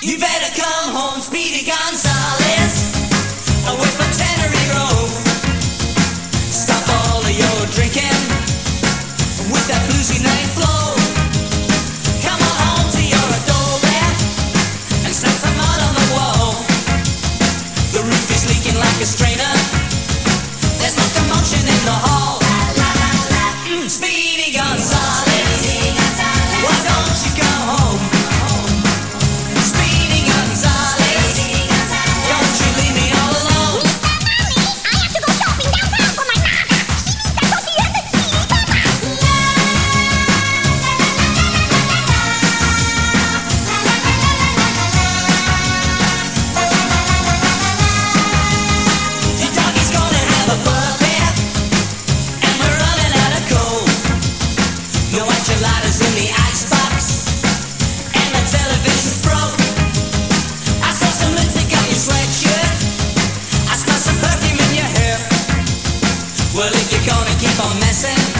You better come home speedy. Well, if you're gonna keep on messing